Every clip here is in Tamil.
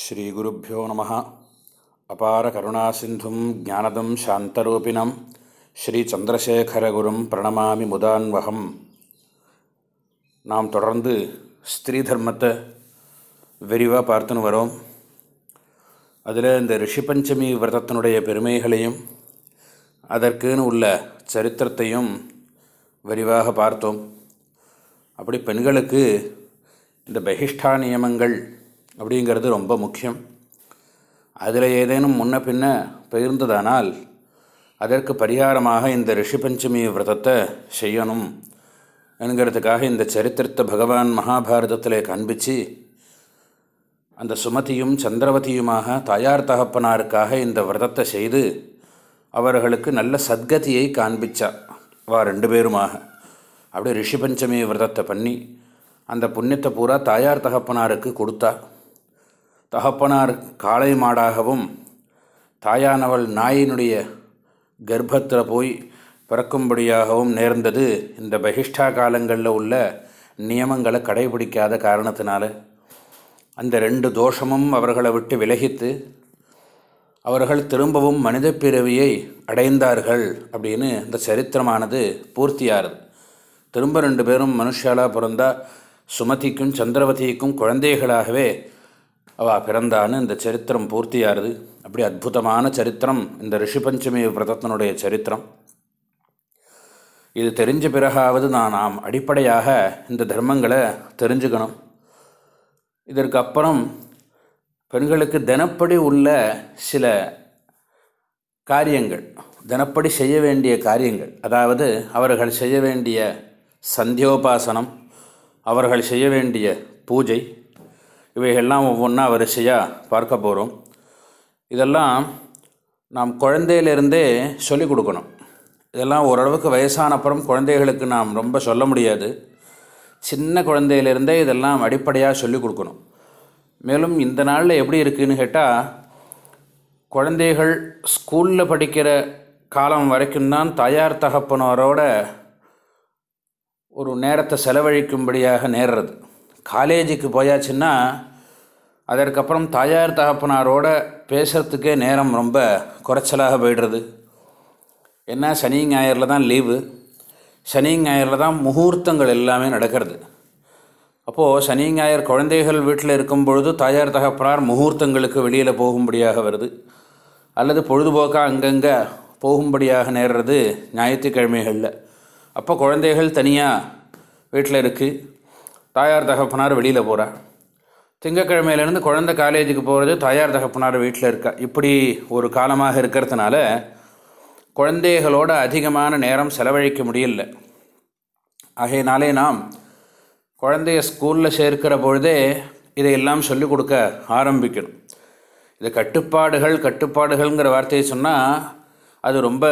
ஸ்ரீகுருப்போ நம. அபார கருணா சிந்தும் ஜானதம் சாந்தரூபிணம் ஸ்ரீச்சந்திரசேகரகுரும் பிரணமாமி முதான்வகம். நாம் தொடர்ந்து ஸ்திரீ தர்மத்தை விரிவாக பார்த்துன்னு வரோம். அதில் இந்த ரிஷி பஞ்சமி விரதத்தினுடைய பெருமைகளையும் அதற்குன்னு உள்ள சரித்திரத்தையும் விரிவாக பார்த்தோம். அப்படி பெண்களுக்கு இந்த பகிஷ்டா நியமங்கள் அப்படிங்கிறது ரொம்ப முக்கியம். அதில் ஏதேனும் முன்ன பின்ன பகிர்ந்ததானால் அதற்கு பரிகாரமாக இந்த ரிஷி பஞ்சமி விரதத்தை செய்யணும் என்கிறதுக்காக இந்த சரித்திரத்தை பகவான் மகாபாரதத்தில் காண்பித்து அந்த சுமதியும் சந்திரவதியுமாக தாயார் தகப்பனாருக்காக இந்த விரதத்தை செய்து அவர்களுக்கு நல்ல சத்கதியை காண்பிச்சா வா ரெண்டு பேருமாக. அப்படியே ரிஷி பஞ்சமி விரதத்தை பண்ணி அந்த புண்ணியத்தை பூரா தாயார் தகப்பனாருக்கு கொடுத்தா தகப்பனார் காளை மாடாகவும் தாயானவள் நாயினுடைய கர்ப்பத்தில் போய் பிறக்கும்படியாகவும் நேர்ந்தது. இந்த பகிஷ்டா காலங்களில் உள்ள நியமங்களை கடைபிடிக்காத காரணத்தினால அந்த ரெண்டு தோஷமும் அவர்களை விட்டு விலகித்து அவர்கள் திரும்பவும் மனித பிறவியை அடைந்தார்கள் அப்படின்னு இந்த சரித்திரமானது பூர்த்தியாகுது. திரும்ப ரெண்டு பேரும் மனுஷாலாக பிறந்தால் சுமதிக்கும் சந்திரவதிக்கும் குழந்தைகளாகவே அவள் பிறந்தான்னு இந்த சரித்திரம் பூர்த்தியாகிறது அப்படி அற்புதமான சரித்திரம் இந்த ரிஷி பஞ்சமி விரதத்தினுடைய சரித்திரம். இது தெரிஞ்ச பிறகாவது நான் நாம் அடிப்படையாக இந்த தர்மங்களை தெரிஞ்சுக்கணும். இதற்கு அப்புறம் பெண்களுக்கு தினப்படி உள்ள சில காரியங்கள் தினப்படி செய்ய வேண்டிய காரியங்கள். அதாவது அவர்கள் செய்ய வேண்டிய சந்தியோபாசனம் அவர்கள் செய்ய வேண்டிய பூஜை இவைகள்லாம் ஒவ்வொன்றா வரிசையாக பார்க்க போகிறோம் இதெல்லாம் நாம் குழந்தையிலிருந்தே சொல்லிக் கொடுக்கணும். இதெல்லாம் ஓரளவுக்கு வயசானப்புறம் குழந்தைகளுக்கு நாம் ரொம்ப சொல்ல முடியாது. சின்ன குழந்தையிலிருந்தே இதெல்லாம் அடிப்படையாக சொல்லிக் கொடுக்கணும். மேலும் இந்த நாளில் எப்படி இருக்குதுன்னு கேட்டால் குழந்தைகள் ஸ்கூலில் படிக்கிற காலம் வரைக்கும் தான் தாயார் தகப்பனரோட ஒரு நேரத்தை செலவழிக்கும்படியாக நேர்றது. காலேஜுக்கு போயாச்சுன்னா அதற்கப்புறம் தாயார் தகப்பனாரோட பேசுகிறதுக்கே நேரம் ரொம்ப குறைச்சலாக போய்டுறது. என்ன சனி ஞாயிறில் தான் லீவு. சனி ஞாயிறில் தான் முகூர்த்தங்கள் எல்லாமே நடக்கிறது. அப்போது சனி ஞாயிறு குழந்தைகள் வீட்டில் இருக்கும் பொழுது தாயார் தகப்பனார் முகூர்த்தங்களுக்கு வெளியில் போகும்படியாக வருது. அல்லது பொழுதுபோக்காக அங்கங்கே போகும்படியாக நேர்றது ஞாயிற்றுக்கிழமைகளில். அப்போ குழந்தைகள் தனியாக வீட்டில் இருக்குது தாயார் தகப்பனார் வெளியில் போகிறார் திங்கக்கிழமையிலேருந்து குழந்தை காலேஜுக்கு போகிறது தாயார் தகப்பனார் வீட்டில் இருக்கா. இப்படி ஒரு காலமாக இருக்கிறதுனால குழந்தைகளோட அதிகமான நேரம் செலவழிக்க முடியல. ஆகையினாலே நாம் குழந்தைய ஸ்கூலில் சேர்க்கிற பொழுதே இதையெல்லாம் சொல்லிக் கொடுக்க ஆரம்பிக்கணும். இது கட்டுப்பாடுகள் கட்டுப்பாடுகள்ங்கிற வார்த்தையை சொன்னால் அது ரொம்ப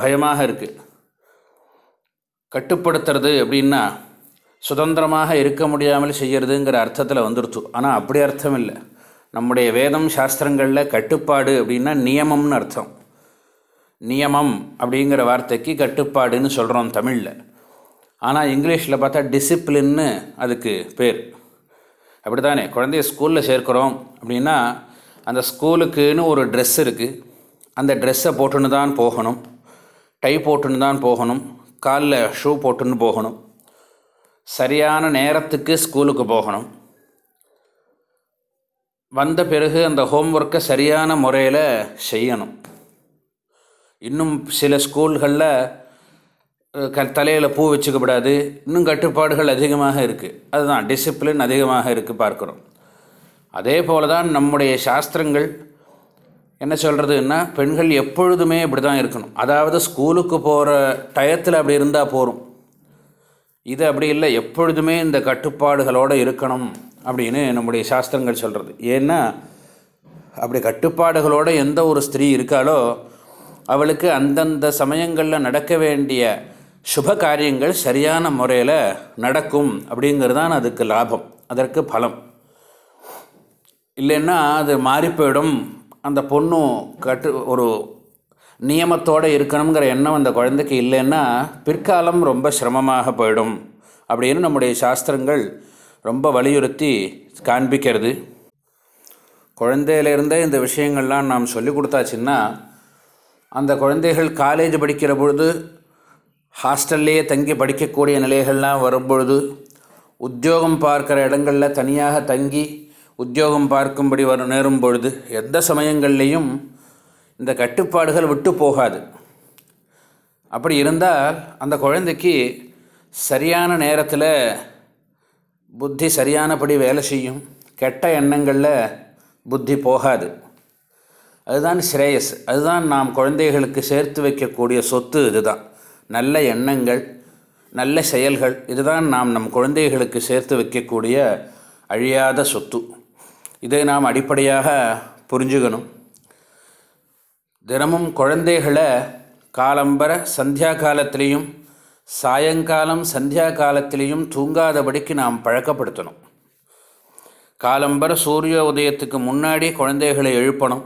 பயமாக இருக்குது கட்டுப்படுத்துறது அப்படின்னா சுதந்திரமாக இருக்க முடியாமல் செய்கிறதுங்கிற அர்த்தத்தில் வந்துடுச்சு ஆனால் அப்படி அர்த்தம் இல்லை. நம்முடைய வேதம் சாஸ்திரங்களில் கட்டுப்பாடு அப்படின்னா நியமம்னு அர்த்தம். நியமம் அப்படிங்கிற வார்த்தைக்கு கட்டுப்பாடுன்னு சொல்கிறோம் தமிழில். ஆனால் இங்கிலீஷில் பார்த்தா டிசிப்ளின்னு அதுக்கு பேர். அப்படி தானே குழந்தைய ஸ்கூலில் சேர்க்குறோம் அப்படின்னா அந்த ஸ்கூலுக்குன்னு ஒரு ட்ரெஸ் இருக்குது அந்த ட்ரெஸ்ஸை போட்டுன்னு தான் போகணும். டை போட்டுன்னு தான் போகணும். காலில் ஷூ போட்டுன்னு போகணும். சரியான நேரத்துக்கு ஸ்கூலுக்கு போகணும். வந்த பிறகு அந்த ஹோம்ஒர்க்கை சரியான முறையில் செய்யணும். இன்னும் சில ஸ்கூல்களில் க தலையில் பூ வச்சுக்கப்படாது இன்னும் கட்டுப்பாடுகள் அதிகமாக இருக்குது அதுதான் டிசிப்ளின் அதிகமாக இருக்குது பார்க்குறோம். அதே போல் தான் நம்முடைய சாஸ்திரங்கள் என்ன சொல்கிறதுன்னா பெண்கள் எப்பொழுதுமே இப்படி தான் இருக்கணும். அதாவது ஸ்கூலுக்கு போகிற டயத்தில் அப்படி இருந்தால் போகும் இது அப்படி இல்லை. எப்பொழுதுமே இந்த கட்டுப்பாடுகளோடு இருக்கணும் அப்படின்னு நம்முடைய சாஸ்திரங்கள் சொல்கிறது ஏன்னா அப்படி கட்டுப்பாடுகளோடு எந்த ஒரு ஸ்திரீ இருக்காளோ அவளுக்கு அந்தந்த சமயங்களில் நடக்க வேண்டிய சுப காரியங்கள் சரியான முறையில் நடக்கும் அப்படிங்கிறது தான் அதுக்கு லாபம். அதற்கு பலம். இல்லைன்னா அது மாறி போயிடும். அந்த பொண்ணும் கட்டு ஒரு நியமத்தோடு இருக்கணுங்கிற எண்ணம் அந்த குழந்தைக்கு இல்லைன்னா பிற்காலம் ரொம்ப சிரமமாக போயிடும் அப்படின்னு நம்முடைய சாஸ்திரங்கள் ரொம்ப வலியுறுத்தி காண்பிக்கிறது. குழந்தையிலேருந்தே இந்த விஷயங்கள்லாம் நாம் சொல்லி கொடுத்தாச்சுன்னா அந்த குழந்தைகள் காலேஜ் படிக்கிற பொழுது ஹாஸ்டல்லையே தங்கி படிக்கக்கூடிய நிலைகள்லாம் வரும்பொழுது உத்தியோகம் பார்க்குற இடங்களில் தனியாக தங்கி உத்தியோகம் பார்க்கும்படி வர நேரும் பொழுது எந்த சமயங்கள்லேயும் இந்த கட்டுப்பாடுகள் விட்டு போகாது. அப்படி இருந்தால் அந்த குழந்தைக்கு சரியான நேரத்தில் புத்தி சரியானபடி வேலை செய்யும். கெட்ட எண்ணங்களில் புத்தி போகாது. அதுதான் ஸ்ரேயஸ் அதுதான் நாம் குழந்தைகளுக்கு சேர்த்து வைக்கக்கூடிய சொத்து இதுதான். நல்ல எண்ணங்கள் நல்ல செயல்கள் இதுதான் நாம் நம் குழந்தைகளுக்கு சேர்த்து வைக்கக்கூடிய அழியாத சொத்து. இதை நாம் அடிப்படையாக புரிஞ்சுக்கணும். தினமும் குழந்தைகளை காலம்பர சந்தியா காலத்திலையும் சாயங்காலம் சந்தியா காலத்திலையும் தூங்காதபடிக்கு நாம் பழக்கப்படுத்தணும். காலம்பர சூரிய உதயத்துக்கு முன்னாடி குழந்தைகளை எழுப்பணும்.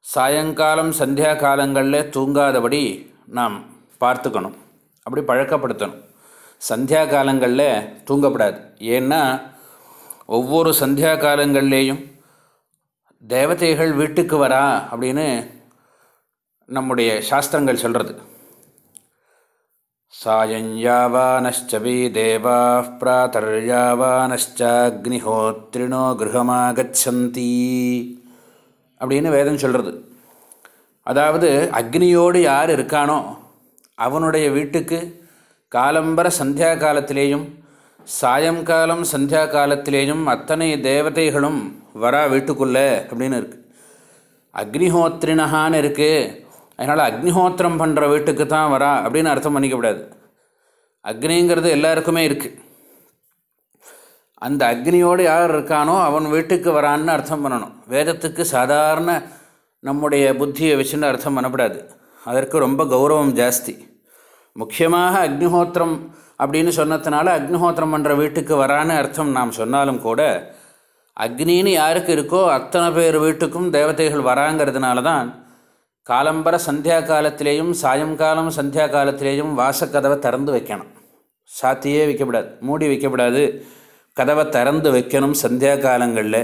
சாயங்காலம் சந்தியா காலங்களில் தூங்காதபடி நாம் பார்த்துக்கணும். அப்படி பழக்கப்படுத்தணும். சந்தியா காலங்களில் தூங்கப்படாது. ஏன்னா ஒவ்வொரு சந்தியா காலங்கள்லேயும் தேவதைகள் வீட்டுக்கு வரா அப்படின்னு நம்முடைய சாஸ்திரங்கள் சொல்கிறது சாயஞ்யாவானஷ்டவி தேவா பிராத்தர்யாவானஷ்டாக்னிஹோத்ரிணோ கிரகமாகச்சந்தி அப்படின்னு வேதம் சொல்கிறது அதாவது அக்னியோடு யார் இருக்கானோ அவனுடைய வீட்டுக்கு காலம்பர சந்தியா காலத்திலேயும் சாயங்காலம் சந்தியா காலத்திலேயும் அத்தனை தேவதைகளும் வரா வீட்டுக்குள்ளே அப்படின்னு இருக்குது அக்னிஹோத்ரினஹான்னு இருக்குது அதனால் அக்னிஹோத்திரம் பண்ணுற வீட்டுக்கு தான் வரா அப்படின்னு அர்த்தம் பண்ணிக்கப்படாது அக்னிங்கிறது எல்லாருக்குமே இருக்குது அந்த அக்னியோடு யார் இருக்கானோ அவன் வீட்டுக்கு வரான்னு அர்த்தம் பண்ணணும். வேதத்துக்கு சாதாரண நம்முடைய புத்தியை வச்சுன்னு அர்த்தம் பண்ணப்படாது அதற்கு ரொம்ப கௌரவம் ஜாஸ்தி. முக்கியமாக அக்னிஹோத்திரம் அப்படின்னு சொன்னதுனால அக்னிஹோத்திரம் பண்ணுற வீட்டுக்கு வரான்னு அர்த்தம் நாம் சொன்னாலும் கூட அக்னின்னு யாருக்கு இருக்கோ அத்தனை பேர் வீட்டுக்கும் தேவதைகள் வராங்கிறதுனால தான் காலம்பர சந்தியா காலத்திலேயும் சாயங்காலம் சந்தியா காலத்திலேயும் வாசக்கதவை திறந்து வைக்கணும். சாத்தியே வைக்கப்படாது மூடி வைக்கப்படாது. கதவை திறந்து வைக்கணும் சந்தியா காலங்களில்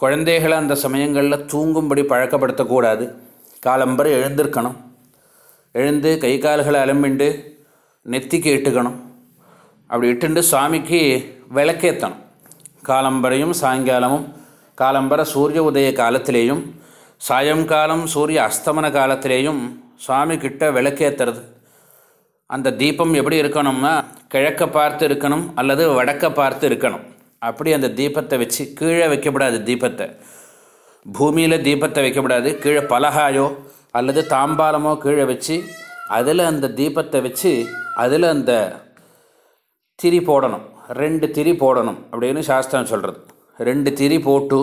குழந்தைகளை அந்த சமயங்களில் தூங்கும்படி பழக்கப்படுத்தக்கூடாது. காலம்பரை எழுந்திருக்கணும். எழுந்து கை கால்களை அலம்பிண்டு நெத்திக்கு இட்டுக்கணும் அப்படி இட்டுண்டு சுவாமிக்கு விளக்கேற்றணும் காலம்பரையும் சாயங்காலமும் காலம்பர சூரிய உதய காலத்திலேயும் சாயங்காலம் சூரிய அஸ்தமன காலத்திலேயும் சுவாமி கிட்ட விளக்கேற்றுறது அந்த தீபம் எப்படி இருக்கணும்னா கிழக்க பார்த்து இருக்கணும் அல்லது வடக்க பார்த்து இருக்கணும். அப்படி அந்த தீபத்தை வச்சு கீழே வைக்கப்படாது தீபத்தை. பூமியில் தீபத்தை வைக்கப்படாது. கீழே பலகாயோ அல்லது தாம்பாலமோ கீழே வச்சு அதில் அந்த தீபத்தை வச்சு அதில் அந்த திரி போடணும். ரெண்டு திரி போடணும் அப்படின்னு சாஸ்திரம் சொல்கிறது ரெண்டு திரி போட்டு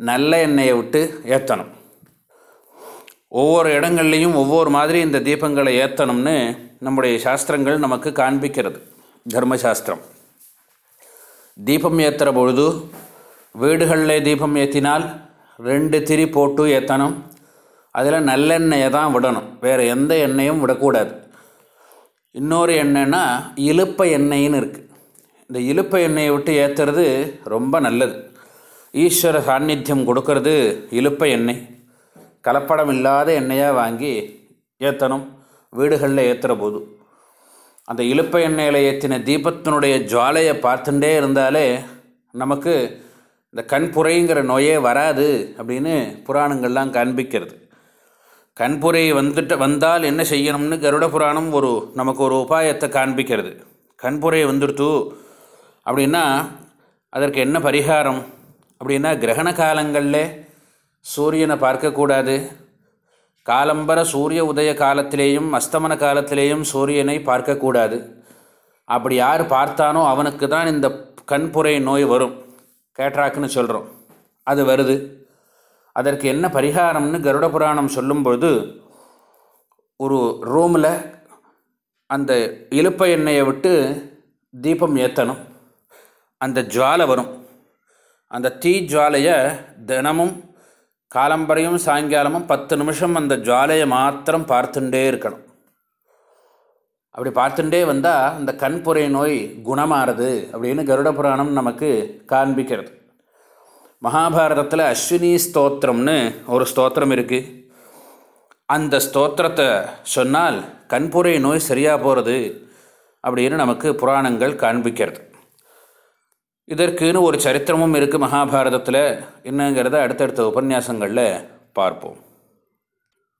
நல்ல எண்ணெயை விட்டு ஏற்றணும் ஒவ்வொரு இடங்கள்லையும் ஒவ்வொரு மாதிரி இந்த தீபங்களை ஏற்றணும்னு நம்முடைய சாஸ்திரங்கள் நமக்கு காண்பிக்கிறது. தர்மசாஸ்திரம். தீபம் ஏற்றுற பொழுது வீடுகளில் தீபம் ஏற்றினால் ரெண்டு திரி போட்டு ஏற்றணும் அதில் நல்லெண்ணெயை தான் விடணும். வேறு எந்த எண்ணெயும் விடக்கூடாது. இன்னொரு எண்ணெய்னா இழுப்ப எண்ணெயின்னு இருக்குது இந்த இழுப்பை எண்ணெயை விட்டு ஏற்றுறது ரொம்ப நல்லது. ஈஸ்வர சாநித்தியம் கொடுக்கறது இழுப்பை எண்ணெய். கலப்படம் இல்லாத எண்ணெயாக வாங்கி ஏற்றணும் வீடுகளில் ஏற்றுற போது. அந்த இழுப்பை எண்ணெயில் ஏற்றின தீபத்தினுடைய ஜுவாலையை பார்த்துட்டே இருந்தாலே நமக்கு இந்த கண்புரைங்கிற நோயே வராது அப்படின்னு புராணங்கள்லாம் காண்பிக்கிறது. கண்புரை வந்துட்டு வந்தால் என்ன செய்யணும்னு கருட புராணம் ஒரு நமக்கு ஒரு உபாயத்தை காண்பிக்கிறது. கண்புரை வந்துடுத்து அப்படின்னா அதற்கு என்ன பரிகாரம்? அப்படின்னா கிரகண காலங்களில் சூரியனை பார்க்கக்கூடாது. காலம்பர சூரிய உதய காலத்திலேயும் அஸ்தமன காலத்திலேயும் சூரியனை பார்க்கக்கூடாது. அப்படி யார் பார்த்தானோ அவனுக்கு தான் இந்த கண்புரை நோய் வரும். கேட்ராக்குன்னு சொல்கிறோம் அது வருது. அதற்கு என்ன பரிகாரம்னு கருட புராணம் சொல்லும்பொழுது ஒரு ரூமில் அந்த இழுப்ப எண்ணெயை விட்டு தீபம் ஏற்றணும் அந்த ஜுவாலை வரும். அந்த தீ ஜுவாலையை தினமும் காலம்பரையும் சாயங்காலமும் பத்து நிமிஷம் அந்த ஜுவாலையை மாத்திரம் பார்த்துட்டே இருக்கணும். அப்படி பார்த்துட்டே வந்தால் அந்த கண்புரை நோய் குணமாறுது அப்படின்னு கருட புராணம் நமக்கு காண்பிக்கிறது. மகாபாரதத்தில் அஸ்வினி ஸ்தோத்திரம்னு ஒரு ஸ்தோத்திரம் இருக்குது அந்த ஸ்தோத்திரத்தை சொன்னால் கண்புரை நோய் சரியாக போகிறது அப்படின்னு நமக்கு புராணங்கள் காண்பிக்கிறது. இதற்குன்னு ஒரு சரித்திரமும் இருக்குது மகாபாரதத்தில். என்னங்கிறத அடுத்தடுத்த உபன்யாசங்களில் பார்ப்போம்.